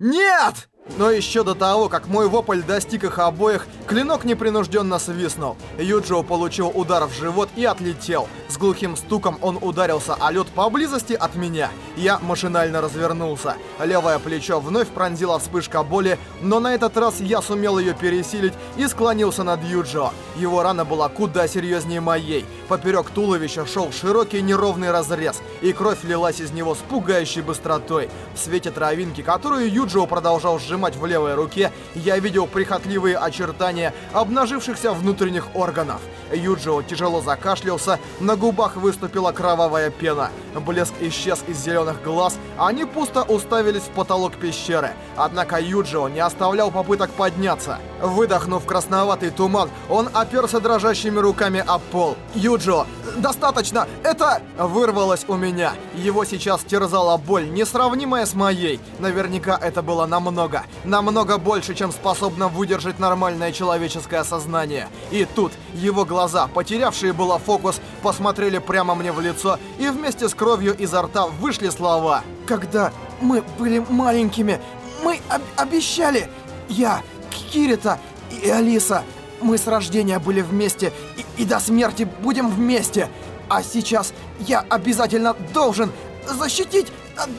Нет! Но еще до того, как мой вопль достиг их обоих, клинок непринужденно свистнул. Юджио получил удар в живот и отлетел. С глухим стуком он ударился о лед поблизости от меня. Я машинально развернулся. Левое плечо вновь пронзила вспышка боли, но на этот раз я сумел ее пересилить и склонился над Юджио. Его рана была куда серьезнее моей. Поперек туловища шел широкий неровный разрез, и кровь лилась из него с пугающей быстротой. В свете травинки, которую Юджио продолжал сжимать, сжимать в левой руке, я видел прихотливые очертания обнажившихся внутренних органов. Юджио тяжело закашлялся, на губах выступила кровавая пена. Блеск исчез из зеленых глаз, они пусто уставились в потолок пещеры. Однако Юджио не оставлял попыток подняться. Выдохнув красноватый туман, он оперся дрожащими руками об пол. «Юджио, достаточно! Это...» Вырвалось у меня. Его сейчас терзала боль, несравнимая с моей. Наверняка это было намного, намного больше, чем способно выдержать нормальное человеческое сознание. И тут его глаза, потерявшие было фокус, посмотрели прямо мне в лицо, и вместе с кровью изо рта вышли слова. «Когда мы были маленькими, мы об обещали... Я, Кирита и Алиса, мы с рождения были вместе и, и до смерти будем вместе. А сейчас я обязательно должен защитить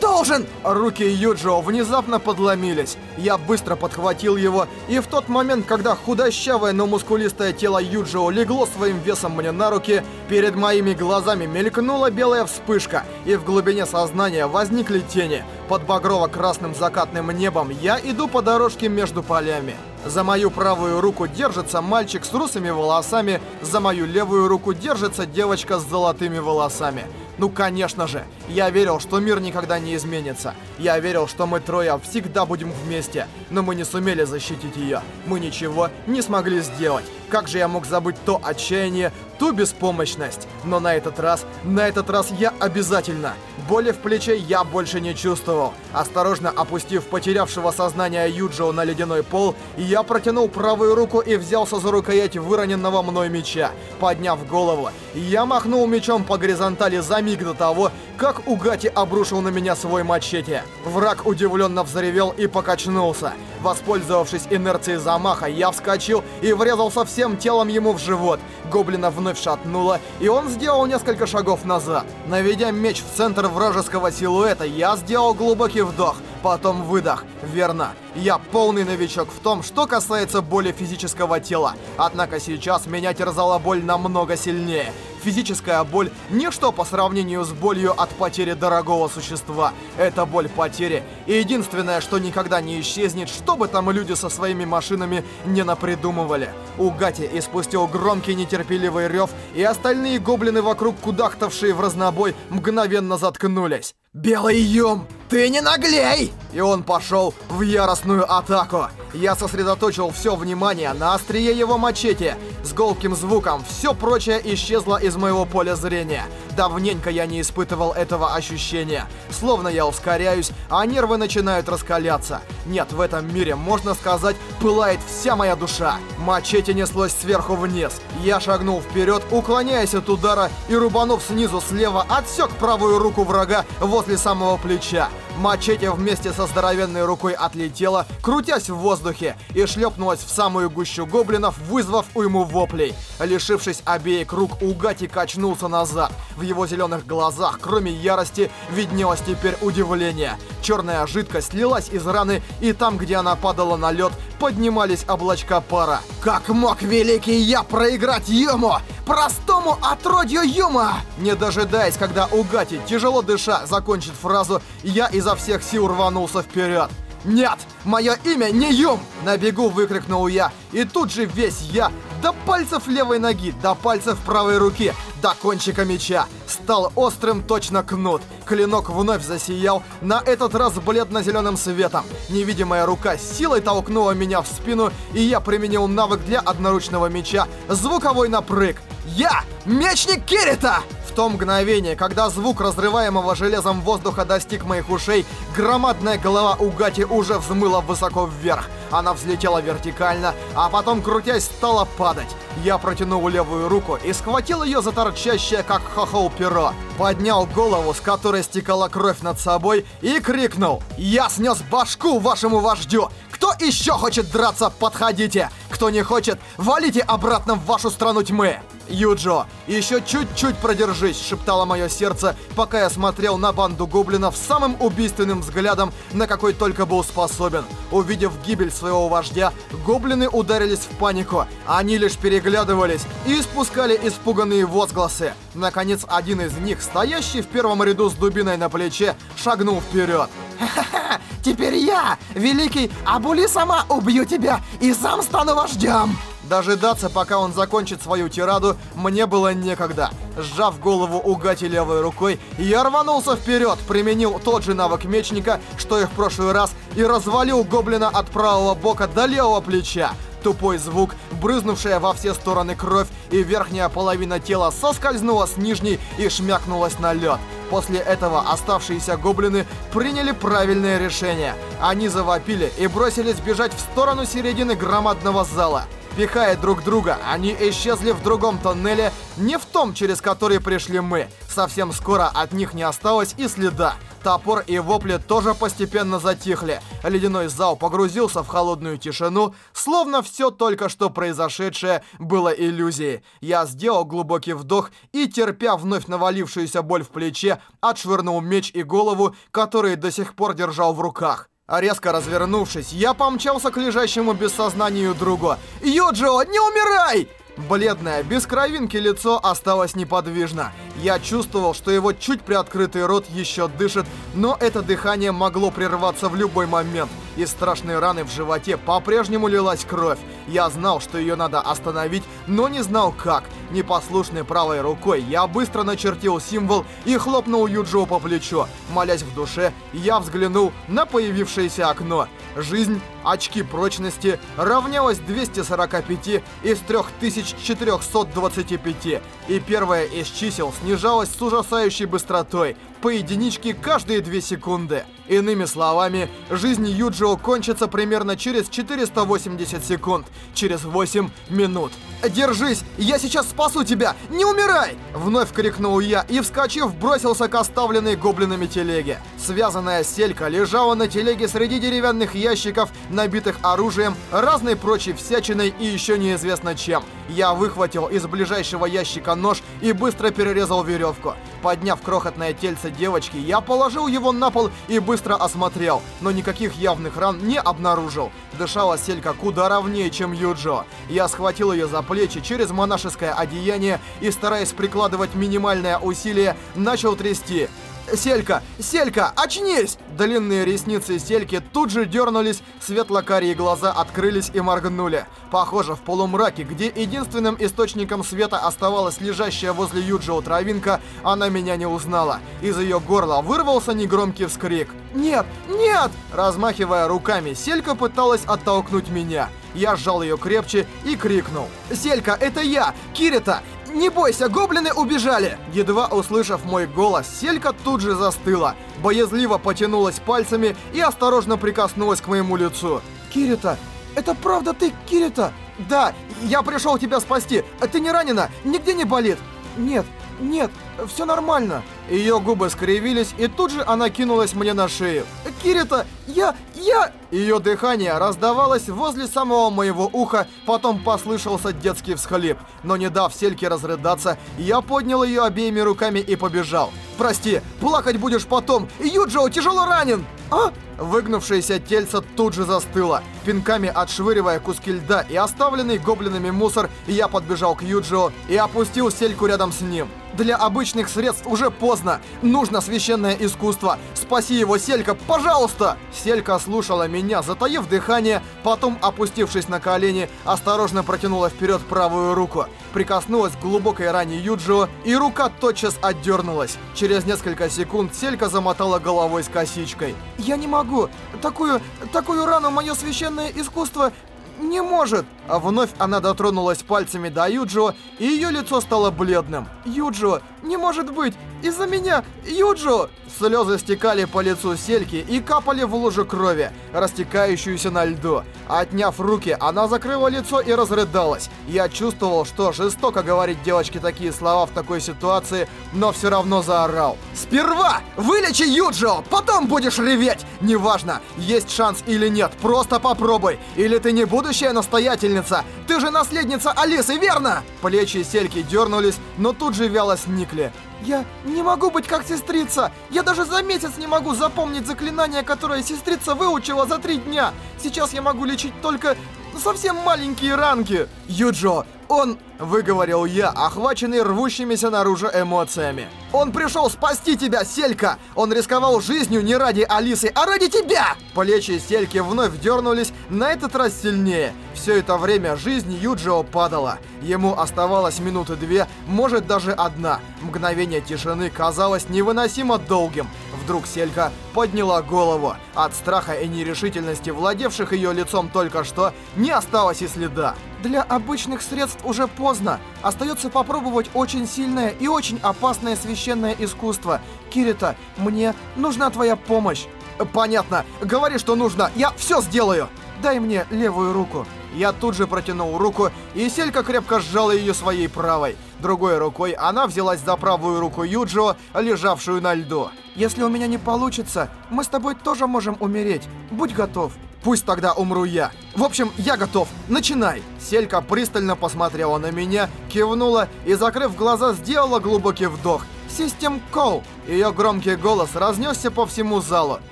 должен!» Руки Юджио внезапно подломились. Я быстро подхватил его, и в тот момент, когда худощавое, но мускулистое тело Юджио легло своим весом мне на руки, перед моими глазами мелькнула белая вспышка, и в глубине сознания возникли тени. Под багрово-красным закатным небом я иду по дорожке между полями. За мою правую руку держится мальчик с русыми волосами, за мою левую руку держится девочка с золотыми волосами. Ну, конечно же, я верил, что мир никогда не изменится. Я верил, что мы трое всегда будем вместе, но мы не сумели защитить ее. Мы ничего не смогли сделать. Как же я мог забыть то отчаяние, ту беспомощность? Но на этот раз, на этот раз я обязательно. Боли в плече я больше не чувствовал. Осторожно опустив потерявшего сознание Юджио на ледяной пол, я протянул правую руку и взялся за рукоять выроненного мной меча. Подняв голову, я махнул мечом по горизонтали за миг до того, как Угати обрушил на меня свой мачете. Враг удивленно взревел и покачнулся. Воспользовавшись инерцией замаха, я вскочил и врезался всем телом ему в живот. Гоблина вновь шатнуло, и он сделал несколько шагов назад. Наведя меч в центр вражеского силуэта, я сделал глубокий вдох, потом выдох. Верно, я полный новичок в том, что касается боли физического тела. Однако сейчас меня терзала боль намного сильнее. Физическая боль – ничто по сравнению с болью от потери дорогого существа. Это боль потери. И единственное, что никогда не исчезнет, что бы там люди со своими машинами не напридумывали. Угати испустил громкий нетерпеливый рев, и остальные гоблины вокруг, кудахтавшие в разнобой, мгновенно заткнулись. «Белый Юм, ты не наглей!» И он пошел в яростную атаку. Я сосредоточил все внимание на острие его мачете. С голким звуком все прочее исчезло из моего поля зрения. Давненько я не испытывал этого ощущения. Словно я ускоряюсь, а нервы начинают раскаляться. Нет, в этом мире, можно сказать, пылает вся моя душа. Мачете неслось сверху вниз. Я шагнул вперед, уклоняясь от удара и рубанув снизу слева, отсек правую руку врага возле самого плеча. Мачете вместе со здоровенной рукой отлетела, крутясь в воздухе, и шлепнулась в самую гущу гоблинов, вызвав уйму воплей. Лишившись обеих рук, Угати качнулся назад. В его зеленых глазах, кроме ярости, виднелось теперь удивление. Черная жидкость лилась из раны, и там, где она падала на лед, поднимались облачка пара. Как мог великий я проиграть ему? Простому отродью Юма! Не дожидаясь, когда Угати, тяжело дыша, закончит фразу, я изо всех сил рванулся вперед. «Нет! Мое имя не Юм!» На бегу выкрикнул я, и тут же весь я, до пальцев левой ноги, до пальцев правой руки, до кончика меча, стал острым точно кнут. Клинок вновь засиял, на этот раз бледно-зеленым светом. Невидимая рука силой толкнула меня в спину, и я применил навык для одноручного меча, звуковой напрыг. Я! Мечник Кирита! То мгновение, когда звук разрываемого железом воздуха достиг моих ушей, громадная голова Угати уже взмыла высоко вверх. Она взлетела вертикально, а потом, крутясь, стала падать. Я протянул левую руку и схватил ее за торчащее, как хохол перо. Поднял голову, с которой стекала кровь над собой, и крикнул «Я снес башку вашему вождю! Кто еще хочет драться, подходите! Кто не хочет, валите обратно в вашу страну тьмы!» «Юджо, еще чуть-чуть продержись», — шептало мое сердце, пока я смотрел на банду гоблинов самым убийственным взглядом, на какой только был способен. Увидев гибель своего вождя, гоблины ударились в панику. Они лишь переглядывались и испускали испуганные возгласы. Наконец, один из них, стоящий в первом ряду с дубиной на плече, шагнул вперед. «Ха-ха-ха! Теперь я, великий Абули, сама убью тебя и сам стану вождем!» Дожидаться, пока он закончит свою тираду, мне было некогда. Сжав голову Угати левой рукой, я рванулся вперед, применил тот же навык мечника, что и в прошлый раз, и развалил гоблина от правого бока до левого плеча. Тупой звук, брызнувшая во все стороны кровь, и верхняя половина тела соскользнула с нижней и шмякнулась на лед. После этого оставшиеся гоблины приняли правильное решение. Они завопили и бросились бежать в сторону середины громадного зала. Пихая друг друга, они исчезли в другом тоннеле, не в том, через который пришли мы. Совсем скоро от них не осталось и следа. Топор и вопли тоже постепенно затихли. Ледяной зал погрузился в холодную тишину, словно все только что произошедшее было иллюзией. Я сделал глубокий вдох и, терпя вновь навалившуюся боль в плече, отшвырнул меч и голову, которые до сих пор держал в руках. А резко развернувшись, я помчался к лежащему без сознания другу. «Юджио, не умирай!» Бледное, без кровинки лицо осталось неподвижно. Я чувствовал, что его чуть приоткрытый рот еще дышит, но это дыхание могло прерваться в любой момент. Из страшной раны в животе по-прежнему лилась кровь. Я знал, что ее надо остановить, но не знал как. Непослушной правой рукой я быстро начертил символ и хлопнул Юджио по плечу. Молясь в душе, я взглянул на появившееся окно. Жизнь, очки прочности, равнялась 245 из 3425. И первое из чисел снижалось с ужасающей быстротой, по единичке каждые 2 секунды. Иными словами, жизнь Юджио кончится примерно через 480 секунд, через 8 минут. «Держись! Я сейчас спасу тебя! Не умирай!» Вновь крикнул я и, вскочив, бросился к оставленной гоблинами телеге. Связанная селька лежала на телеге среди деревянных ящиков, набитых оружием, разной прочей всячиной и еще неизвестно чем. Я выхватил из ближайшего ящика нож и быстро перерезал веревку. Подняв крохотное тельце девочки, я положил его на пол и быстро осмотрел, но никаких явных ран не обнаружил. Дышала селька куда ровнее, чем Юджо. Я схватил ее за плечи через монашеское одеяние и, стараясь прикладывать минимальное усилие, начал трясти. «Селька! Селька! Очнись!» Длинные ресницы Сельки тут же дернулись, светло-карие глаза открылись и моргнули. Похоже, в полумраке, где единственным источником света оставалась лежащая возле Юджио травинка, она меня не узнала. Из ее горла вырвался негромкий вскрик. «Нет! Нет!» Размахивая руками, Селька пыталась оттолкнуть меня. Я сжал ее крепче и крикнул. «Селька, это я! Кирита! «Не бойся, гоблины убежали!» Едва услышав мой голос, Селька тут же застыла, боязливо потянулась пальцами и осторожно прикоснулась к моему лицу. «Кирита, это правда ты, Кирита?» «Да, я пришел тебя спасти. Ты не ранена? Нигде не болит?» «Нет, нет, все нормально». Ее губы скривились, и тут же она кинулась мне на шею. «Кирита, я... я...» Ее дыхание раздавалось возле самого моего уха, потом послышался детский всхлип. Но не дав Сельке разрыдаться, я поднял ее обеими руками и побежал. «Прости, плакать будешь потом! Юджио тяжело ранен!» «А?» Выгнувшееся тельце тут же застыло. Пинками отшвыривая куски льда и оставленный гоблинами мусор, я подбежал к Юджио и опустил сельку рядом с ним. Для обычных средств уже поздно. Нужно священное искусство. Спаси его, Селька, пожалуйста! Селька слушала меня, затаив дыхание, потом, опустившись на колени, осторожно протянула вперед правую руку. Прикоснулась к глубокой ране Юджио, и рука тотчас отдернулась. Через несколько секунд Селька замотала головой с косичкой. «Я не могу. Такую, такую рану мое священное искусство не может. А вновь она дотронулась пальцами до Юджио, и ее лицо стало бледным. Юджио, не может быть, из-за меня, Юджио! Слезы стекали по лицу Сельки и капали в лужу крови, растекающуюся на льду. Отняв руки, она закрыла лицо и разрыдалась. Я чувствовал, что жестоко говорить девочке такие слова в такой ситуации, но все равно заорал. «Сперва вылечи Юджио, потом будешь реветь! Неважно, есть шанс или нет, просто попробуй! Или ты не будущая настоятельница, ты же наследница Алисы, верно?» Плечи Сельки дернулись, но тут же вяло сникли. Я не могу быть как сестрица. Я даже за месяц не могу запомнить заклинание, которое сестрица выучила за три дня. Сейчас я могу лечить только совсем маленькие ранки. Юджо, он, выговорил я, охваченный рвущимися наружу эмоциями. Он пришел спасти тебя, Селька! Он рисковал жизнью не ради Алисы, а ради тебя! Плечи Сельки вновь дернулись, на этот раз сильнее. Все это время жизнь Юджио падала. Ему оставалось минуты две, может даже одна. Мгновение тишины казалось невыносимо долгим. Вдруг Селька подняла голову. От страха и нерешительности, владевших ее лицом только что, не осталось и следа. Для обычных средств уже поздно. Остается попробовать очень сильное и очень опасное священное искусство. Кирита, мне нужна твоя помощь. Понятно. Говори, что нужно. Я все сделаю. Дай мне левую руку. Я тут же протянул руку, и Селька крепко сжала ее своей правой. Другой рукой она взялась за правую руку Юджио, лежавшую на льду. «Если у меня не получится, мы с тобой тоже можем умереть. Будь готов». Пусть тогда умру я. В общем, я готов. Начинай. Селька пристально посмотрела на меня, кивнула и, закрыв глаза, сделала глубокий вдох. System Call. Ее громкий голос разнесся по всему залу.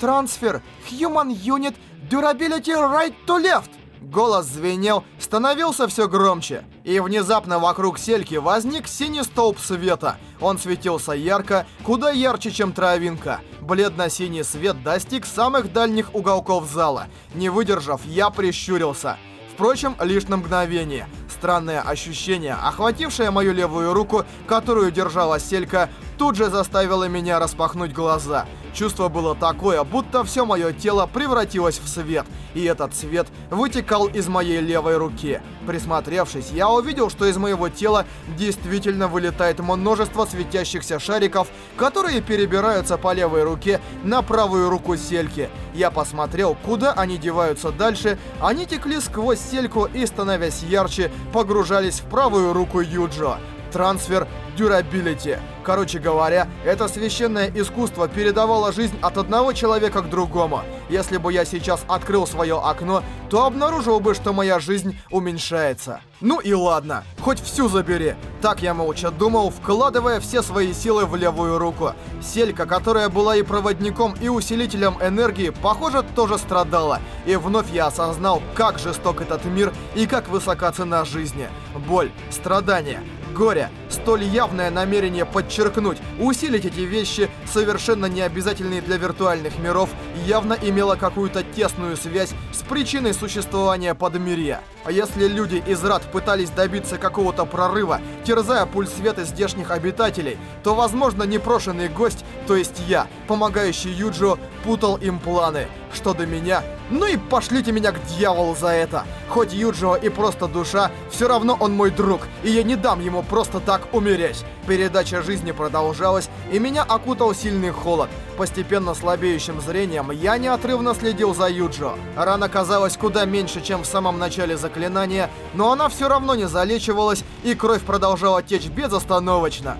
Трансфер. Human Unit. Durability Right to Left. Голос звенел, становился все громче. И внезапно вокруг сельки возник синий столб света. Он светился ярко, куда ярче, чем травинка. Бледно-синий свет достиг самых дальних уголков зала. Не выдержав, я прищурился. Впрочем, лишь на мгновение. Странное ощущение, охватившее мою левую руку, которую держала селька, тут же заставило меня распахнуть глаза. Чувство было такое, будто все мое тело превратилось в свет, и этот свет вытекал из моей левой руки. Присмотревшись, я увидел, что из моего тела действительно вылетает множество светящихся шариков, которые перебираются по левой руке на правую руку сельки. Я посмотрел, куда они деваются дальше, они текли сквозь сельку и, становясь ярче, погружались в правую руку Юджо. Трансфер Durability. Короче говоря, это священное искусство передавало жизнь от одного человека к другому. Если бы я сейчас открыл свое окно, то обнаружил бы, что моя жизнь уменьшается. Ну и ладно, хоть всю забери. Так я молча думал, вкладывая все свои силы в левую руку. Селька, которая была и проводником, и усилителем энергии, похоже, тоже страдала. И вновь я осознал, как жесток этот мир и как высока цена жизни. Боль, страдания, горе, столь явное намерение подчеркнуть, усилить эти вещи, совершенно необязательные для виртуальных миров, явно имело какую-то тесную связь с причиной существования Подмирья. А если люди из Рад пытались добиться какого-то прорыва, терзая пульс света здешних обитателей, то, возможно, непрошенный гость, то есть я, помогающий Юджо, путал им планы. Что до меня, ну и пошлите меня к дьяволу за это. Хоть Юджио и просто душа, все равно он мой друг, и я не дам ему просто так умереть. Передача жизни продолжалась, и меня окутал сильный холод. Постепенно слабеющим зрением я неотрывно следил за Юджио. Рана казалась куда меньше, чем в самом начале заклинания, но она все равно не залечивалась, и кровь продолжала течь безостановочно.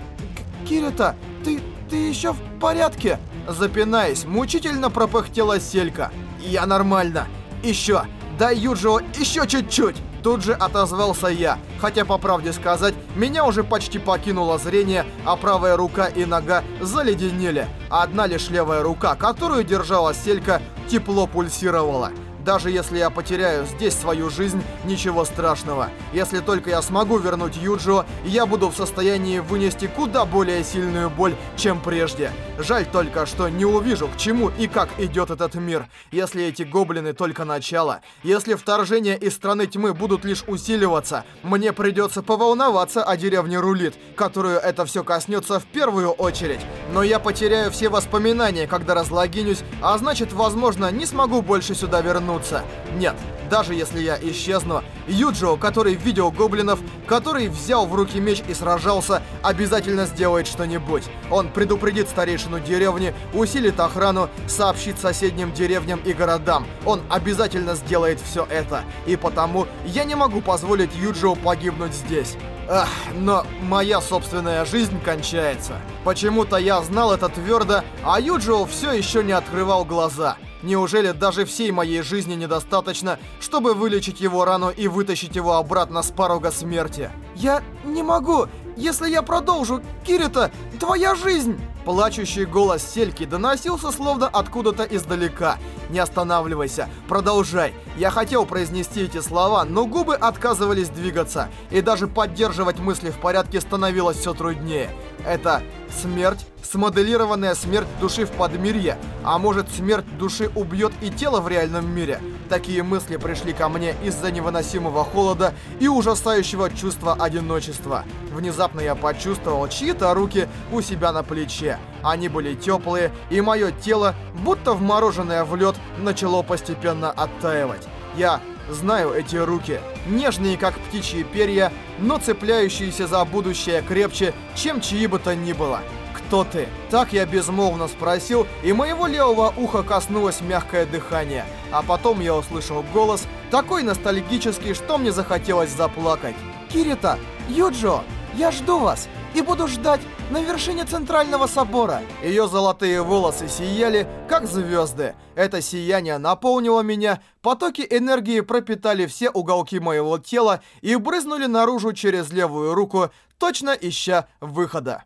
«Кирита, ты... ты еще в порядке?» Запинаясь, мучительно пропыхтела Селька. «Я нормально. Еще. Дай Юджио еще чуть-чуть!» Тут же отозвался я, хотя, по правде сказать, меня уже почти покинуло зрение, а правая рука и нога заледенели. Одна лишь левая рука, которую держала Селька, тепло пульсировала. Даже если я потеряю здесь свою жизнь, ничего страшного. Если только я смогу вернуть Юджио, я буду в состоянии вынести куда более сильную боль, чем прежде. Жаль только, что не увижу, к чему и как идет этот мир. Если эти гоблины только начало, если вторжения из страны тьмы будут лишь усиливаться, мне придется поволноваться о деревне Рулит, которую это все коснется в первую очередь. Но я потеряю все воспоминания, когда разлогинюсь, а значит, возможно, не смогу больше сюда вернуться вернуться. Нет, даже если я исчезну, Юджио, который видел гоблинов, который взял в руки меч и сражался, обязательно сделает что-нибудь. Он предупредит старейшину деревни, усилит охрану, сообщит соседним деревням и городам. Он обязательно сделает все это. И потому я не могу позволить Юджио погибнуть здесь. Ах, но моя собственная жизнь кончается. Почему-то я знал это твердо, а Юджио все еще не открывал глаза. Неужели даже всей моей жизни недостаточно, чтобы вылечить его рану и вытащить его обратно с порога смерти? Я не могу. Если я продолжу, Кирита, твоя жизнь... Плачущий голос Сельки доносился словно откуда-то издалека. «Не останавливайся, продолжай». Я хотел произнести эти слова, но губы отказывались двигаться, и даже поддерживать мысли в порядке становилось все труднее. Это смерть, смоделированная смерть души в подмирье, а может смерть души убьет и тело в реальном мире. Такие мысли пришли ко мне из-за невыносимого холода и ужасающего чувства одиночества. Внезапно я почувствовал чьи-то руки у себя на плече. Они были теплые, и мое тело, будто вмороженное в лед, начало постепенно оттаивать. Я знаю эти руки. Нежные, как птичьи перья, но цепляющиеся за будущее крепче, чем чьи бы то ни было. «Кто ты?» Так я безмолвно спросил, и моего левого уха коснулось мягкое дыхание. А потом я услышал голос, такой ностальгический, что мне захотелось заплакать. «Кирита! Юджо! Я жду вас! И буду ждать на вершине Центрального Собора!» Ее золотые волосы сияли, как звезды. Это сияние наполнило меня, потоки энергии пропитали все уголки моего тела и брызнули наружу через левую руку, точно ища выхода.